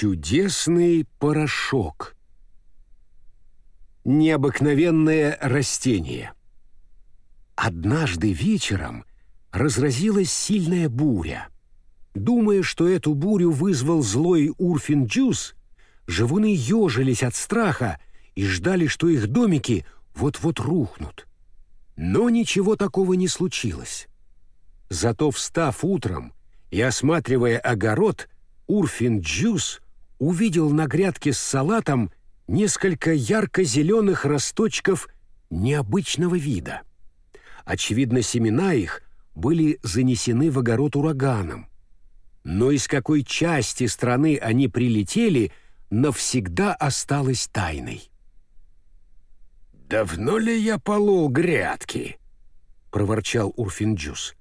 Чудесный порошок. Необыкновенное растение. Однажды вечером разразилась сильная буря. Думая, что эту бурю вызвал злой Урфин Джус, живуны ежились от страха и ждали, что их домики вот-вот рухнут. Но ничего такого не случилось. Зато, встав утром и осматривая огород, Урфин Джус увидел на грядке с салатом несколько ярко-зеленых росточков необычного вида. Очевидно, семена их были занесены в огород ураганом. Но из какой части страны они прилетели, навсегда осталось тайной. «Давно ли я полол грядки?» — проворчал Урфинджус.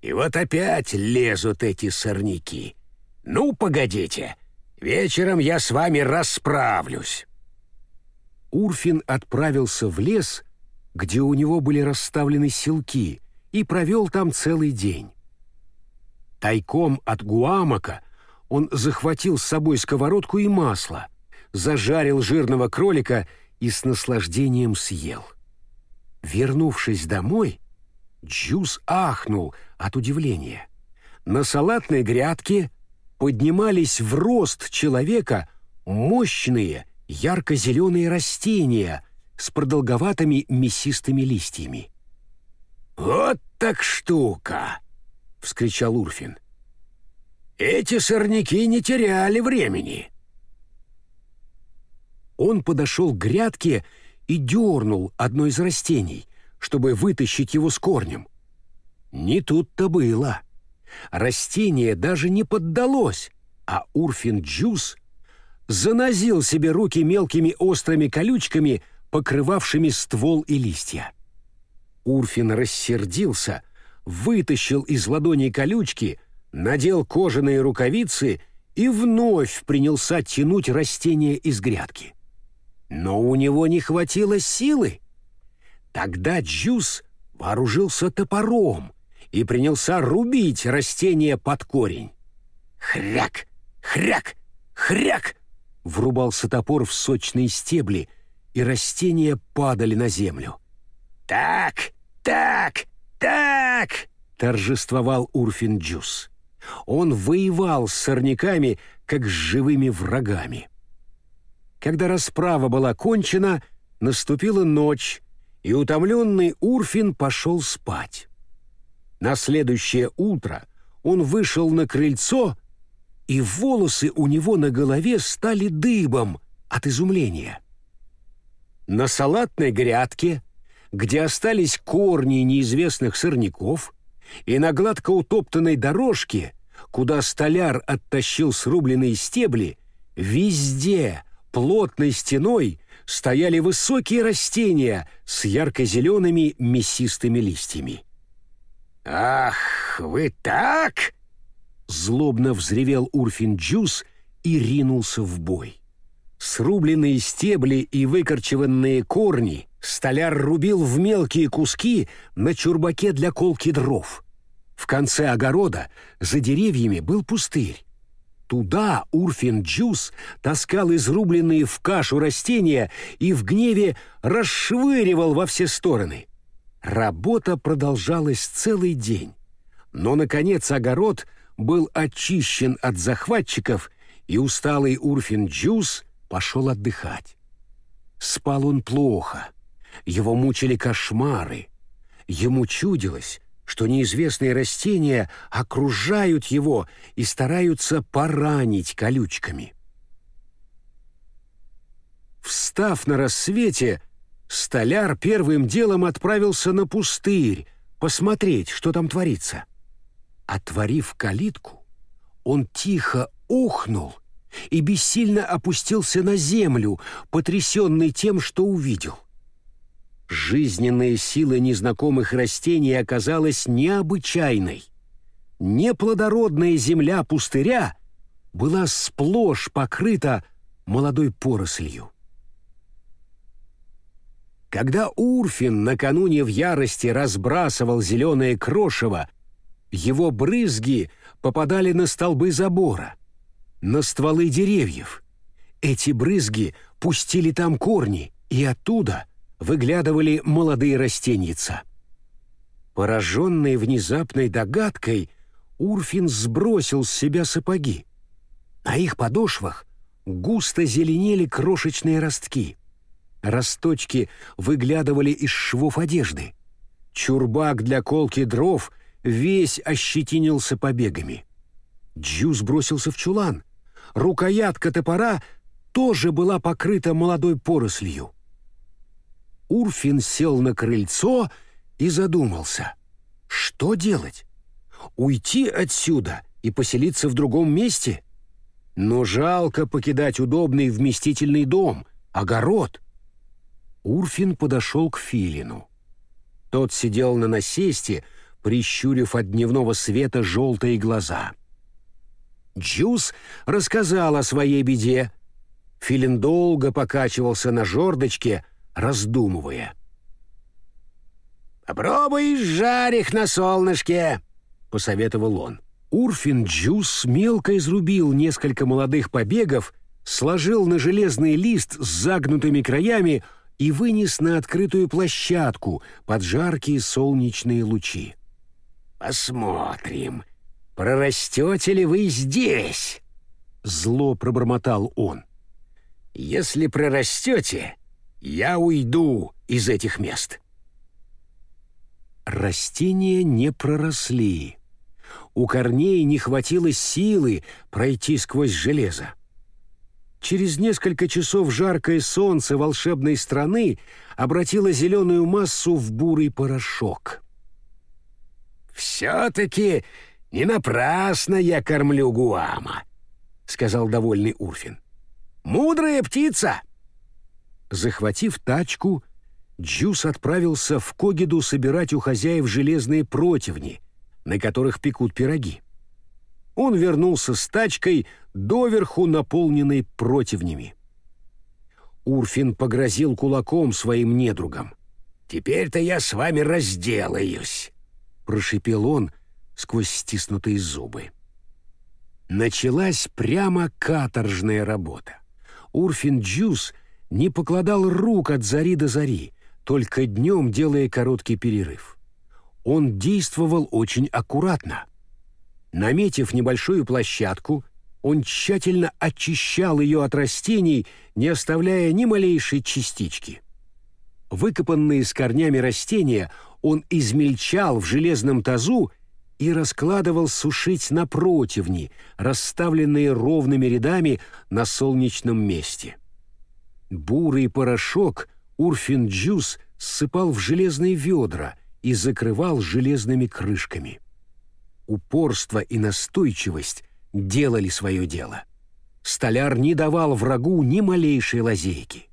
«И вот опять лезут эти сорняки. Ну, погодите, вечером я с вами расправлюсь». Урфин отправился в лес где у него были расставлены селки, и провел там целый день. Тайком от Гуамака он захватил с собой сковородку и масло, зажарил жирного кролика и с наслаждением съел. Вернувшись домой, Джуз ахнул от удивления. На салатной грядке поднимались в рост человека мощные ярко-зеленые растения, с продолговатыми мясистыми листьями. «Вот так штука!» — вскричал Урфин. «Эти сорняки не теряли времени!» Он подошел к грядке и дернул одно из растений, чтобы вытащить его с корнем. Не тут-то было. Растение даже не поддалось, а Урфин Джус занозил себе руки мелкими острыми колючками, покрывавшими ствол и листья. Урфин рассердился, вытащил из ладони колючки, надел кожаные рукавицы и вновь принялся тянуть растение из грядки. Но у него не хватило силы. Тогда Джус вооружился топором и принялся рубить растение под корень. «Хряк! Хряк! Хряк!» врубался топор в сочные стебли, и растения падали на землю. «Так, так, так!» — торжествовал Урфин Джус. Он воевал с сорняками, как с живыми врагами. Когда расправа была кончена, наступила ночь, и утомленный Урфин пошел спать. На следующее утро он вышел на крыльцо, и волосы у него на голове стали дыбом от изумления. На салатной грядке, где остались корни неизвестных сорняков, и на гладко утоптанной дорожке, куда столяр оттащил срубленные стебли, везде плотной стеной стояли высокие растения с ярко-зелеными мясистыми листьями. «Ах, вы так!» Злобно взревел Урфин Джус и ринулся в бой. Срубленные стебли и выкорчеванные корни столяр рубил в мелкие куски на чурбаке для колки дров. В конце огорода за деревьями был пустырь. Туда Урфин Джус таскал изрубленные в кашу растения и в гневе расшвыривал во все стороны. Работа продолжалась целый день. Но, наконец, огород был очищен от захватчиков, и усталый Урфин Джус пошел отдыхать. Спал он плохо, его мучили кошмары. Ему чудилось, что неизвестные растения окружают его и стараются поранить колючками. Встав на рассвете, столяр первым делом отправился на пустырь посмотреть, что там творится. Отворив калитку, он тихо ухнул — и бессильно опустился на землю, потрясенный тем, что увидел. Жизненная сила незнакомых растений оказалась необычайной. Неплодородная земля пустыря была сплошь покрыта молодой порослью. Когда Урфин накануне в ярости разбрасывал зеленое крошево, его брызги попадали на столбы забора. на стволы деревьев. Эти брызги пустили там корни, и оттуда выглядывали молодые растеньица. Пораженный внезапной догадкой, Урфин сбросил с себя сапоги. На их подошвах густо зеленели крошечные ростки. Росточки выглядывали из швов одежды. Чурбак для колки дров весь ощетинился побегами. Джуз бросился в чулан. Рукоятка топора тоже была покрыта молодой порослью. Урфин сел на крыльцо и задумался. Что делать? Уйти отсюда и поселиться в другом месте? Но жалко покидать удобный вместительный дом, огород. Урфин подошел к Филину. Тот сидел на насесте, прищурив от дневного света желтые глаза. Джуз рассказал о своей беде. Филин долго покачивался на жердочке, раздумывая. «Попробуй жар их на солнышке», — посоветовал он. Урфин Джуз мелко изрубил несколько молодых побегов, сложил на железный лист с загнутыми краями и вынес на открытую площадку под жаркие солнечные лучи. «Посмотрим, прорастете ли вы здесь?» — зло пробормотал он. «Если прорастете, я уйду из этих мест». Растения не проросли. У корней не хватило силы пройти сквозь железо. Через несколько часов жаркое солнце волшебной страны обратило зеленую массу в бурый порошок. «Все-таки не напрасно я кормлю Гуама», — сказал довольный Урфин. «Мудрая птица!» Захватив тачку, Джус отправился в Когиду собирать у хозяев железные противни, на которых пекут пироги. Он вернулся с тачкой, доверху наполненной противнями. Урфин погрозил кулаком своим недругам. «Теперь-то я с вами разделаюсь», — прошипел он сквозь стиснутые зубы. Началась прямо каторжная работа. Урфин Джус не покладал рук от зари до зари, только днем делая короткий перерыв. Он действовал очень аккуратно. Наметив небольшую площадку, он тщательно очищал ее от растений, не оставляя ни малейшей частички. Выкопанные с корнями растения он измельчал в железном тазу и раскладывал сушить на противни, расставленные ровными рядами на солнечном месте. Бурый порошок Урфин-Джус ссыпал в железные ведра и закрывал железными крышками. Упорство и настойчивость делали свое дело. Столяр не давал врагу ни малейшей лазейки.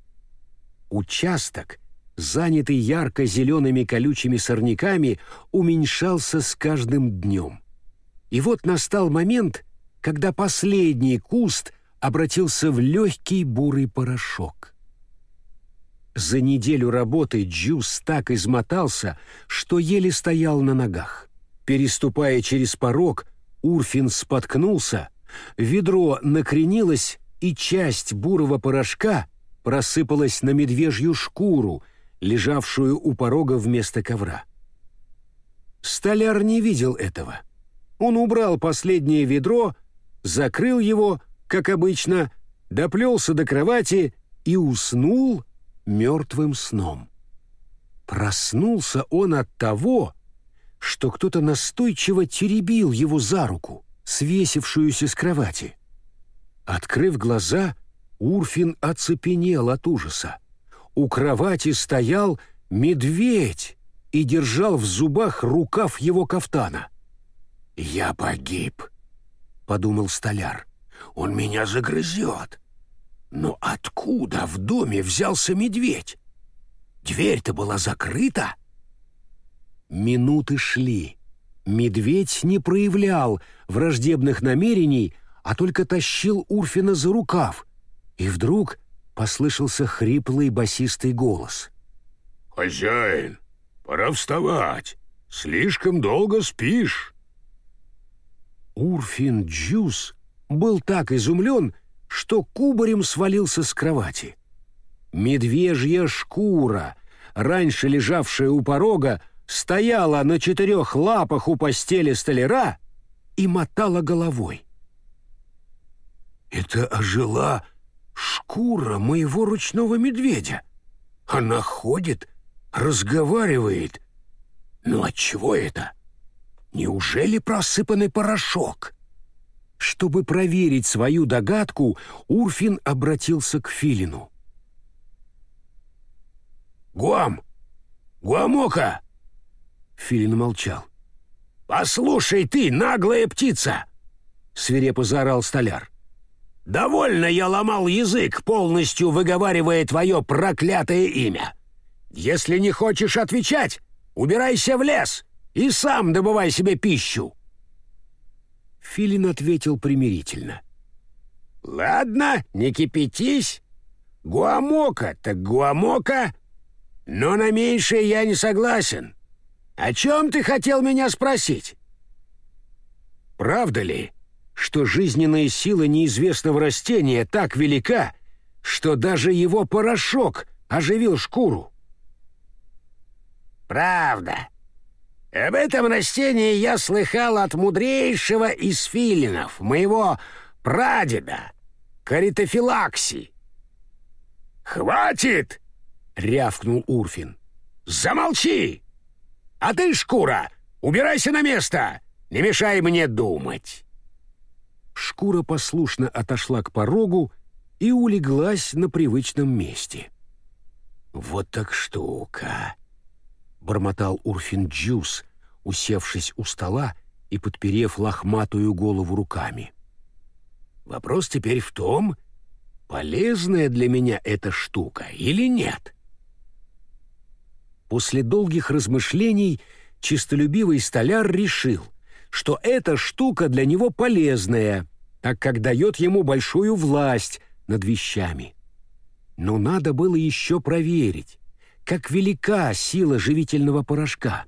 Участок, занятый ярко-зелеными колючими сорняками, уменьшался с каждым днем. И вот настал момент, когда последний куст обратился в легкий бурый порошок. За неделю работы Джус так измотался, что еле стоял на ногах. Переступая через порог, Урфин споткнулся, ведро накренилось, и часть бурого порошка просыпалась на медвежью шкуру, лежавшую у порога вместо ковра. Столяр не видел этого. Он убрал последнее ведро, закрыл его, как обычно, доплелся до кровати и уснул, мертвым сном. Проснулся он от того, что кто-то настойчиво теребил его за руку, свесившуюся с кровати. Открыв глаза, Урфин оцепенел от ужаса. У кровати стоял медведь и держал в зубах рукав его кафтана. «Я погиб», — подумал столяр. «Он меня загрызет». Но откуда в доме взялся медведь? Дверь-то была закрыта. Минуты шли. Медведь не проявлял враждебных намерений, а только тащил Урфина за рукав. И вдруг послышался хриплый басистый голос. «Хозяин, пора вставать. Слишком долго спишь». Урфин Джус был так изумлен, что кубарем свалился с кровати. Медвежья шкура, раньше лежавшая у порога, стояла на четырех лапах у постели столяра и мотала головой. «Это ожила шкура моего ручного медведя. Она ходит, разговаривает. Ну отчего это? Неужели просыпанный порошок?» Чтобы проверить свою догадку, Урфин обратился к Филину. «Гуам! Гуамока!» Филин молчал. «Послушай ты, наглая птица!» — свирепо заорал столяр. «Довольно я ломал язык, полностью выговаривая твое проклятое имя. Если не хочешь отвечать, убирайся в лес и сам добывай себе пищу». Филин ответил примирительно. «Ладно, не кипятись. Гуамока так гуамока, но на меньшее я не согласен. О чем ты хотел меня спросить?» «Правда ли, что жизненная сила неизвестного растения так велика, что даже его порошок оживил шкуру?» «Правда. Об этом растении я слыхал от мудрейшего из филинов, моего прадеда, Каритофилакси». «Хватит!» — рявкнул Урфин. «Замолчи! А ты, шкура, убирайся на место! Не мешай мне думать!» Шкура послушно отошла к порогу и улеглась на привычном месте. «Вот так штука!» — бормотал Урфин Джус, усевшись у стола и подперев лохматую голову руками. «Вопрос теперь в том, полезная для меня эта штука или нет?» После долгих размышлений чистолюбивый столяр решил, что эта штука для него полезная, так как дает ему большую власть над вещами. Но надо было еще проверить, как велика сила живительного порошка.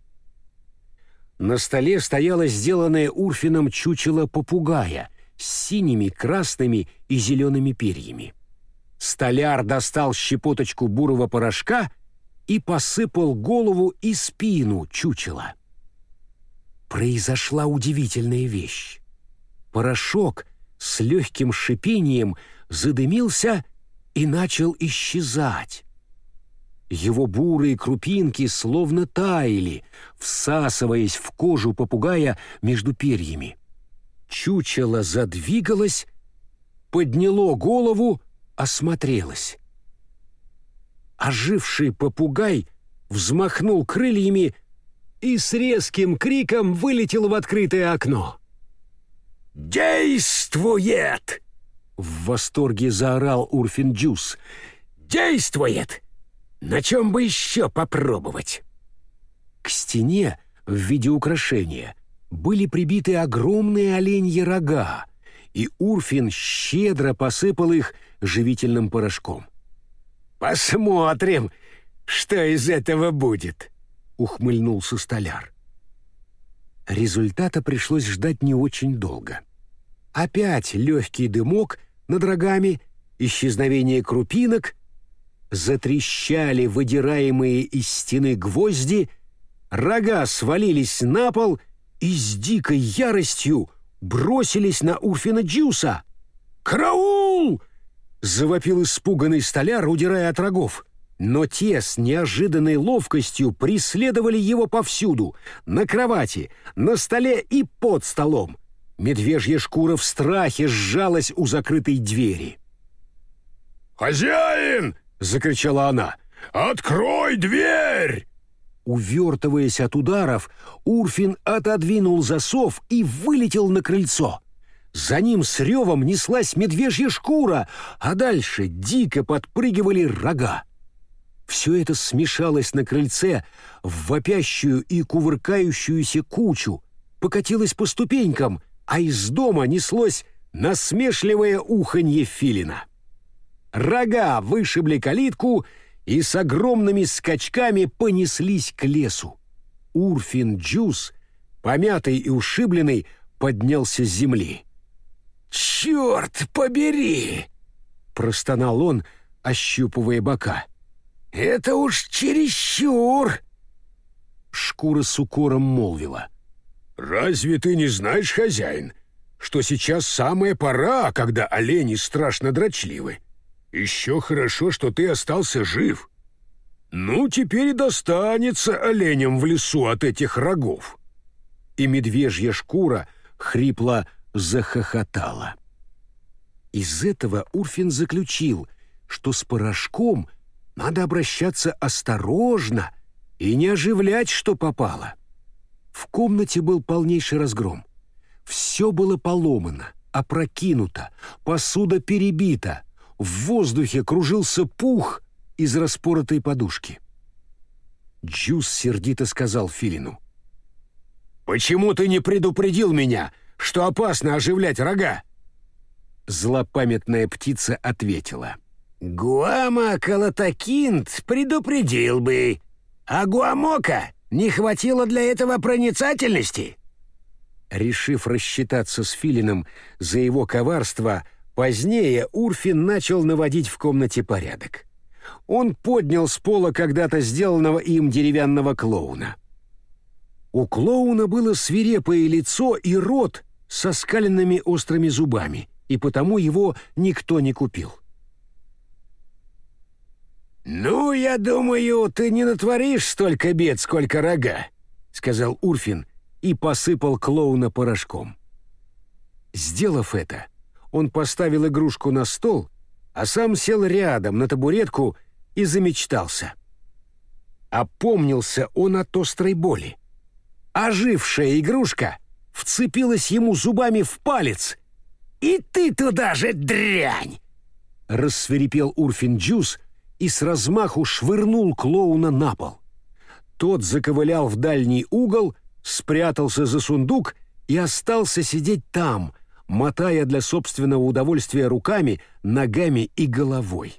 На столе стояло сделанное Урфином чучело попугая с синими, красными и зелеными перьями. Столяр достал щепоточку бурого порошка и посыпал голову и спину чучела. Произошла удивительная вещь. Порошок с легким шипением задымился и начал исчезать. Его бурые крупинки словно таяли, всасываясь в кожу попугая между перьями. Чучело задвигалось, подняло голову, осмотрелось оживший попугай взмахнул крыльями и с резким криком вылетел в открытое окно. «Действует!» — в восторге заорал Урфин Джус. «Действует! На чем бы еще попробовать?» К стене в виде украшения были прибиты огромные оленьи рога, и Урфин щедро посыпал их живительным порошком. «Посмотрим, что из этого будет», — ухмыльнулся столяр. Результата пришлось ждать не очень долго. Опять легкий дымок над рогами, исчезновение крупинок, затрещали выдираемые из стены гвозди, рога свалились на пол и с дикой яростью бросились на Урфина Джуса. «Караул!» — завопил испуганный столяр, удирая от рогов. Но те с неожиданной ловкостью преследовали его повсюду, на кровати, на столе и под столом. Медвежья шкура в страхе сжалась у закрытой двери. «Хозяин!» — закричала она. «Открой дверь!» Увертываясь от ударов, Урфин отодвинул засов и вылетел на крыльцо. За ним с ревом неслась медвежья шкура, а дальше дико подпрыгивали рога. Все это смешалось на крыльце в вопящую и кувыркающуюся кучу, покатилось по ступенькам, а из дома неслось насмешливое уханье филина. Рога вышибли калитку и с огромными скачками понеслись к лесу. Урфин Джус, помятый и ушибленный, поднялся с земли. «Черт побери!» — простонал он, ощупывая бока. «Это уж чересчур!» Шкура с укором молвила. «Разве ты не знаешь, хозяин, что сейчас самая пора, когда олени страшно дрочливы? Еще хорошо, что ты остался жив. Ну, теперь и достанется оленям в лесу от этих рогов». И медвежья шкура хрипло захохотала. Из этого Урфин заключил, что с порошком надо обращаться осторожно и не оживлять, что попало. В комнате был полнейший разгром. Все было поломано, опрокинуто, посуда перебита, в воздухе кружился пух из распоротой подушки. Джус сердито сказал Филину. «Почему ты не предупредил меня, что опасно оживлять рога?» Злопамятная птица ответила. «Гуама Калатакинт предупредил бы, а Гуамока не хватило для этого проницательности?» Решив рассчитаться с Филином за его коварство, позднее Урфин начал наводить в комнате порядок. Он поднял с пола когда-то сделанного им деревянного клоуна. У клоуна было свирепое лицо и рот со скаленными острыми зубами, и потому его никто не купил. «Ну, я думаю, ты не натворишь столько бед, сколько рога», — сказал Урфин и посыпал клоуна порошком. Сделав это, он поставил игрушку на стол, а сам сел рядом на табуретку и замечтался. Опомнился он от острой боли. Ожившая игрушка вцепилась ему зубами в палец. «И ты туда же, дрянь!» Рассверепел Урфин Джус — и с размаху швырнул клоуна на пол. Тот заковылял в дальний угол, спрятался за сундук и остался сидеть там, мотая для собственного удовольствия руками, ногами и головой.